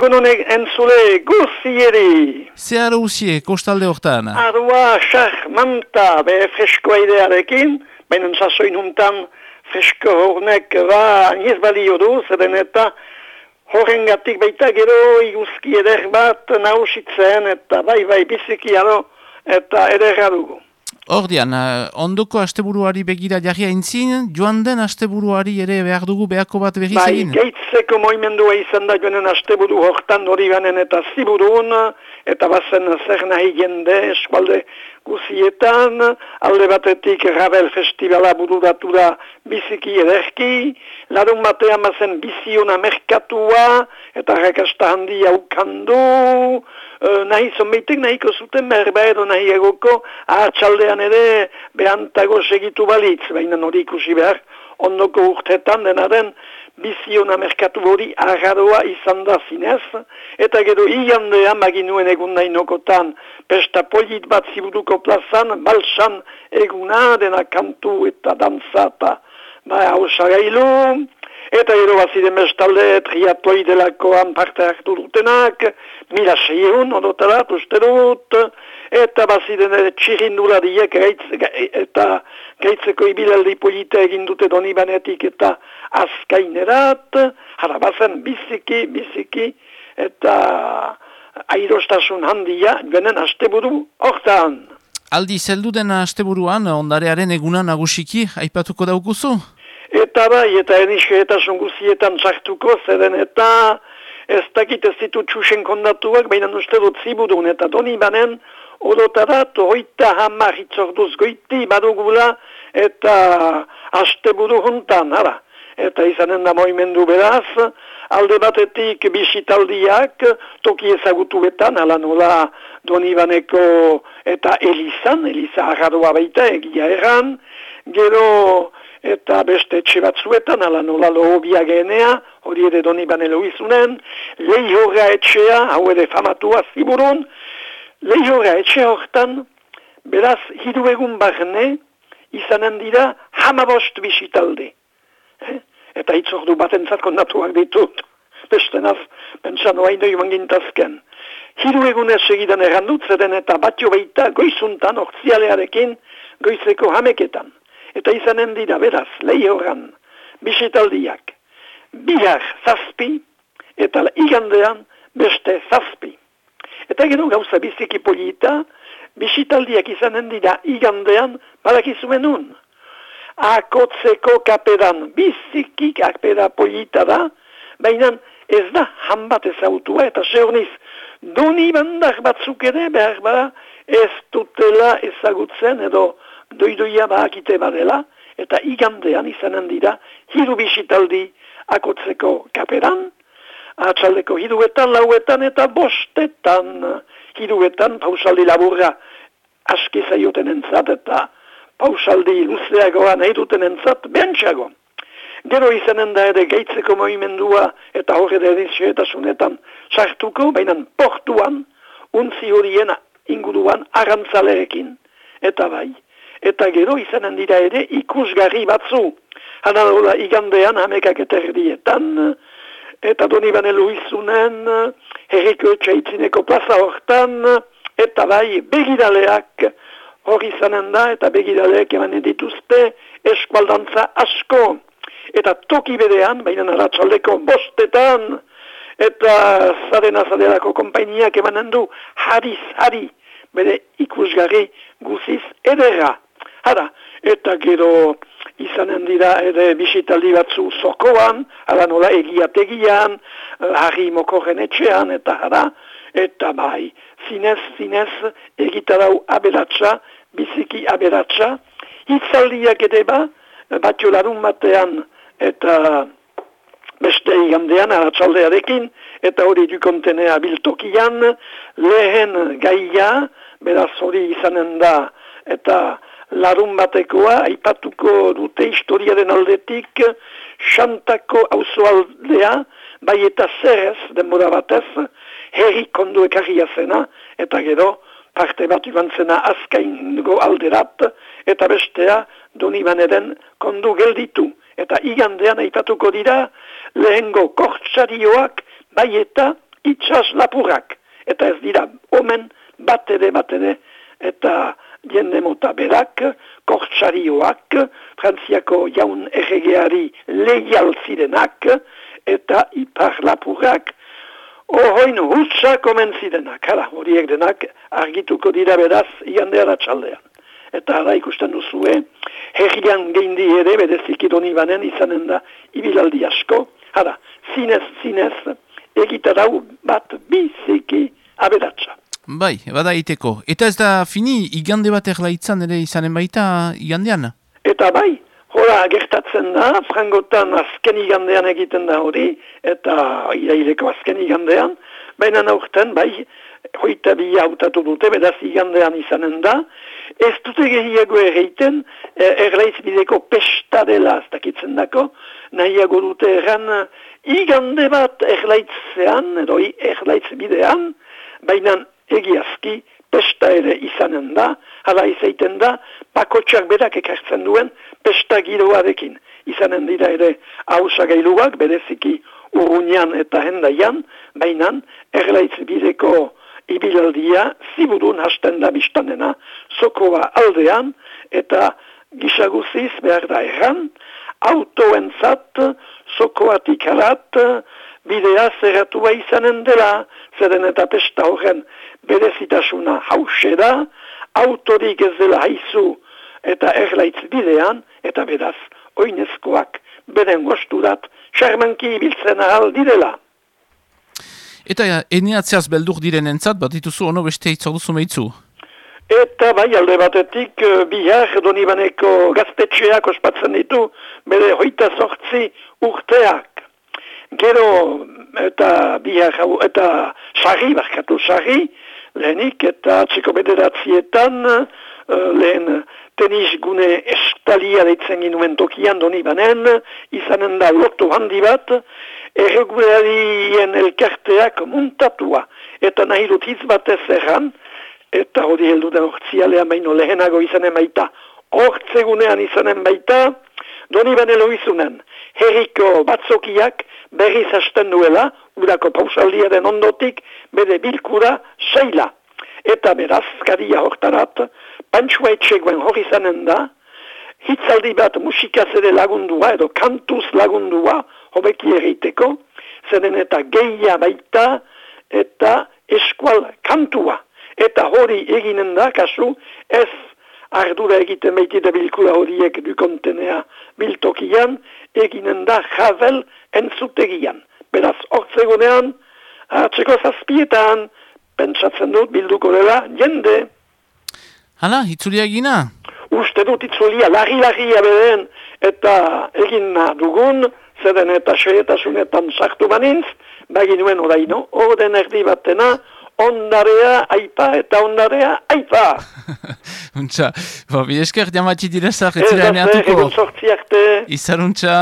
Egun honek entzule guzieri. Zehar usie, kostalde hortan? Arua, xar, manta, be fresko aidearekin, baina zazoin huntan fresko hornek ba niez balio du, zeden eta horrengatik baita gero iguzki eder bat nausitzen, eta bai bai biziki aro, eta ederra dugu. Ordian, uh, ondoko asteburuari begira jarri aintzin, joan den asteburuari ere behar dugu behako bat berriz egin? Bai, geitzeko moimendua izan da joanen asteburu hortan hori ganen eta ziburun, eta bazen zer nahi jende eskualde guzietan, alde batetik Rabel Festivala bururatu da biziki ederki, larun batean bazen biziona merkatua, eta rekasta handia ukandu, uh, nahi zonbeitek nahiko zuten berba edo nahi egoko, ahatsaldean ere behantago segitu balitz, baina hori ikusi behar, ondoko urtetan denaren biziona merkatu hori agarroa izan da zinez, eta gero igandean maginuen egun nahi nokotan, pesta polit bat ziburuko plazan, balsan eguna dena kantu eta danza eta ba, hausagailu, eta gero bazide mestalde triatloi delakoan parte hartu dutenak, mila seiehun, odotarat, uste dut, eta baziden txirindula diek eta gaitzeko ibilaldi polita egin dute doni banetik eta azkainerat, jara bazen biziki, biziki, eta airostasun handia, joanen asteburu hortan. Aldi, zeldu den asteburuan, ondarearen eguna nagusiki, aipatuko daukuzu? Eta bai, eta eniske eta sunguzietan txartuko, zeren eta ez dakit ez ditut txusen kondatuak, baina uste dut ziburun, eta doni banen, odotarat, oita hamar itzorduz goiti badugula, eta aste buru juntan, ara. Eta izanen da moimendu beraz, alde batetik bisitaldiak, toki ezagutu betan, ala nola Donibaneko eta Elizan, Eliza agarroa baita egia erran, gero eta beste etxe batzuetan, ala nola lohobia genea, hori ere Donibanelo izunen, lehioga etxea, hau ere famatua ziburun, lehioga etxe hortan, beraz, hiru egun barne, izanen dira hamabost bisitalde. Eh? Eta itzordu bat entzat kondatuak ditut. Beste naz, pentsan oa indo joan gintazken. Hiru egunez segidan errandut zeden eta batio baita goizuntan orzialearekin goizeko hameketan. Eta izanen dira beraz, lehi horran, bisitaldiak. Bihar zazpi eta igandean beste zazpi. Eta gero gauza biziki polita, bisitaldiak izanen dira igandean badakizuen un. Akotzeko kapedan biziki kapeda polita da, baina ez da hanbat ezautua eta seurniz doni bandak batzuk ere behar bada ez dutela ezagutzen edo doidoia bakite badela eta igandean izanen dira hiru bisitaldi akotzeko kapedan, atxaldeko hiruetan, lauetan eta bostetan hiruetan pausaldi laburra aski zaioten entzat eta pausaldi luzeagoa nahi duten entzat behantxago. Gero izanen da ere gaitzeko moimendua eta horre da edizioetasunetan sartuko, baina portuan, untzi horien inguruan arantzalerekin. Eta bai, eta gero izanen dira ere ikusgarri batzu. Hana dola igandean hamekak eta erdietan, eta doni banelu izunen, herriko txaitzineko plaza hortan, eta bai begiraleak hori zanen da, eta begiraleak eman dituzte eskualdantza asko. Eta toki bedean, baina naratzaldeko bostetan, eta zaren azaderako kompainiak emanen du, hariz, hari, bere ikusgarri guziz edera. Hara, eta gero izanen dira ere bisitaldi batzu zokoan, hala nola egiategian, harri mokorren etxean, eta hara, eta bai, zinez, zinez, egitarau aberatsa, biziki aberatsa, hitzaldiak ere ba, batio larun batean, eta beste igandean, aratsaldearekin, eta hori dukontenea biltokian, lehen gaia, beraz hori izanen da, eta larun batekoa, aipatuko dute historiaren aldetik, xantako auzoaldea, bai eta zerez, denbora batez, herri kondu zena, eta gero, parte bat iban zena azkain alderat, eta bestea, doni baneren kondu gelditu. Eta igandean aipatuko dira, lehengo kortxarioak, bai eta itxas lapurrak, eta ez dira omen bat ere bat ere, eta jende mota berak, kortxarioak, frantziako jaun erregeari lehial zirenak, eta ipar lapurrak, Ohoin hutsak omen zirenak, hala, horiek denak argituko dira beraz igandeara txaldean. Eta ara ikusten duzue, herrian geindi ere, bedezik idoni banen izanen da ibilaldi asko. Hala, zinez, zinez, egitarau bat biziki aberatsa. Bai, bada iteko. Eta ez da fini, igande bat erlaitzan ere izanen baita igandean? Eta bai, Hora, gertatzen da, frangotan azken igandean egiten da hori, eta iraileko azken igandean, baina aurten, bai, hoita bi hautatu dute, bedaz igandean izanen da, ez dute gehiago egiten, e, erlaiz bideko pesta dela ez dakitzen dako, nahiago dute erran igande bat erlaitzean, edo erlaitz bidean, baina egiazki, pesta ere izanen da, hala izaiten da, pakotxak berak ekartzen duen, pesta giroarekin. Izanen dira ere hausa gailuak, bereziki urunian eta hendaian, baina erlaitz bideko ibilaldia ziburun hasten da biztanena, sokoa aldean, eta gisaguziz behar da erran, autoen zat, sokoatik arat, bidea zerratua izanen dela, zeren eta pesta horren berezitasuna hause da, autorik ez dela haizu eta erlaitz bidean, eta bedaz, oinezkoak beren gosturat, xarmanki ibiltzen ahal direla. Eta ja, beldur diren entzat, bat dituzu ono beste itzorduzu mehitzu? Eta bai alde batetik uh, bihar donibaneko gaztetxeak ospatzen ditu, bere hoita sortzi urteak. Gero eta bihar eta sarri, barkatu sarri, lehenik eta txeko bederatzietan uh, lehen tenis gune estalia deitzen ginuen tokian doni banen, izanen da loto handi bat, erregularien elkarteak muntatua, eta nahi dut hitz erran, eta hori heldu da ortsialea maino lehenago izanen baita, ortsegunean izanen baita, doni banelo izunen, herriko batzokiak berriz hasten duela, urako pausaldiaren ondotik, bere bilkura seila. Eta beraz, kadia hortarat, pantsua etxegoen hori zanen da, hitzaldi bat musikaz ere lagundua, edo kantuz lagundua, hobeki erriteko, zeren eta geia baita, eta eskual kantua. Eta hori eginen da, kasu, ez ardura egiten baitide bilkura horiek dukontenea biltokian, eginen da javel entzutegian. Beraz, hortzegunean, atzeko zazpietan, pentsatzen dut bilduko dela, jende. Hala, itzulia egina? Uste dut itzulia, lagi-lagia beden, eta egin dugun, zeden eta xeetasunetan sartu banintz, baginuen oraino, orden erdi batena, ondarea aipa eta ondarea aipa. Untxa, bo, bi esker jamatxi direzak, etzira eneatuko. Ez, ez, egun sortziakte. Izaruntxa.